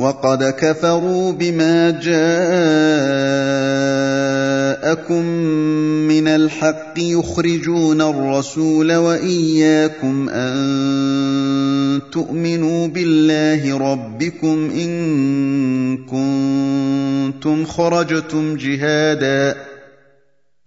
وقد كفروا بما جاءكم من الحق يخرجون الرسول وإياكم أن تؤمنوا بالله ربكم إن كنتم خرجتم جهادا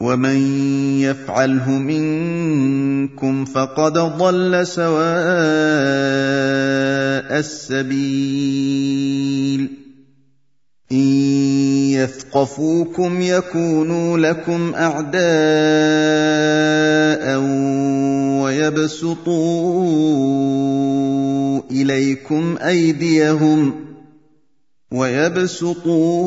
ومن يفعله منكم فقد ضل سواء السبيل ان يثقفوكم يكونوا لكم اعداء ويبسطوا اليكم ايديهم ويبسطوا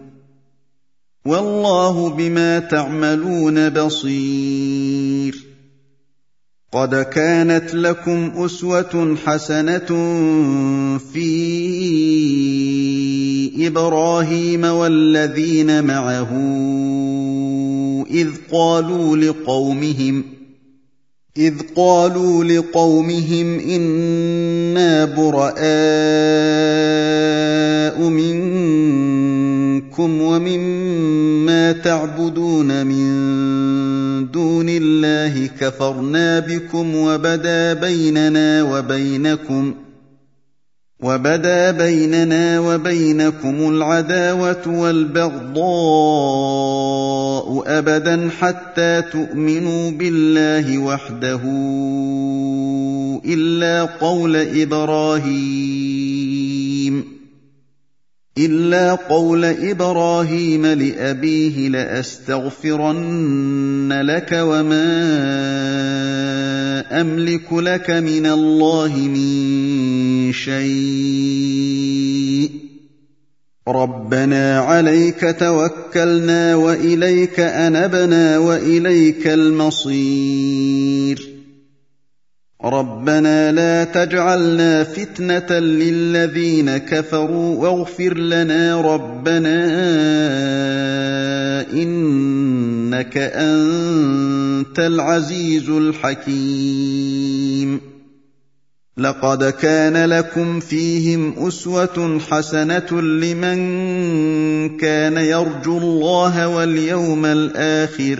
والله بما تعملون بصير. قد كانت لكم أسوة حسنة في إبراهيم والذين معه إذ قالوا لقومهم إذ قالوا لقومهم إنا براء منكم ومما تعبدون من دون الله كفرنا بكم وبدا بيننا وبينكم وبدا بيننا وبينكم العداوة والبغضاء أبدا حتى تؤمنوا بالله وحده إلا قول إبراهيم. إلا قول إبراهيم لأبيه لأستغفرن لك وما أملك لك من الله من شيء. ربنا عليك توكلنا وإليك أنبنا وإليك المصير. ربنا لا تجعلنا فتنة للذين كفروا واغفر لنا ربنا إنك أنت العزيز الحكيم. لقد كان لكم فيهم أسوة حسنة لمن كان يرجو الله واليوم الآخر.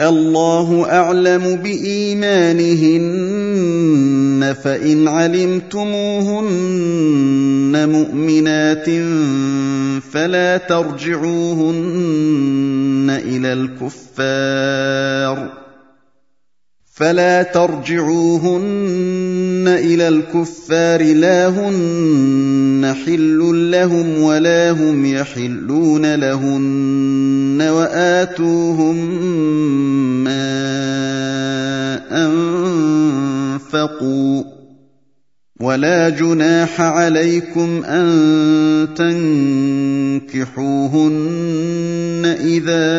الله أعلم بإيمانهن فإن علمتموهن مؤمنات فلا ترجعوهن إلى الكفار فلا ترجعوهن إلى الكفار لا هن حل لهم ولا هم يحلون لهن وآتوهم ما أنفقوا. ولا جناح عليكم أن تنكحوهن إذا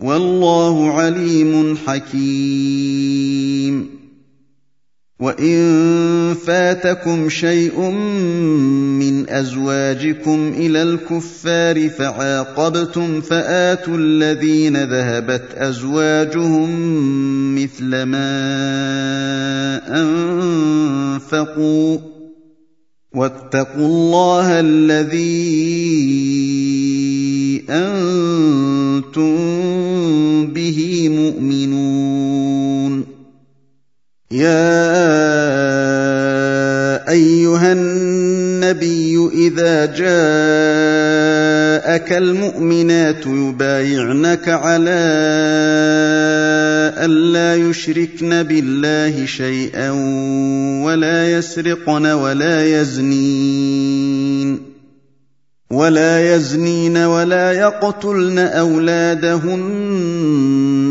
والله عليم حكيم. وان فاتكم شيء من ازواجكم إلى الكفار فعاقبتم فاتوا الذين ذهبت ازواجهم مثل ما انفقوا واتقوا الله الذي أنتم جاءك المؤمنات يبايعنك على ألا يشركن بالله شيئا ولا يسرقن ولا يزنين. ولا يزنين ولا يقتلن أولادهن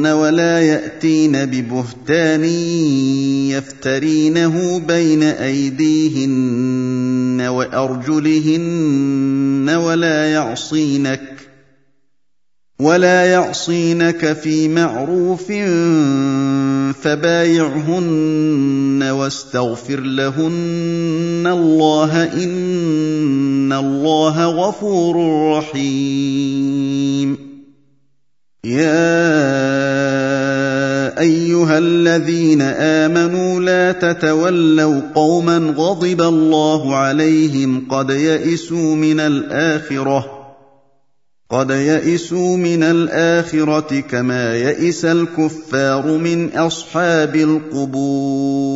ولا يأتين ببهتان يفترينه بين أيديهن وأرجلهن ولا يعصينك ولا يعصينك في معروف فبايعهن واستغفر لهن الله ان الله غفور رحيم يا ايها الذين امنوا لا تتولوا قوما غضب الله عليهم قد يئسوا من الاخره قد يئسوا من الاخره كما يئس الكفار من اصحاب القبور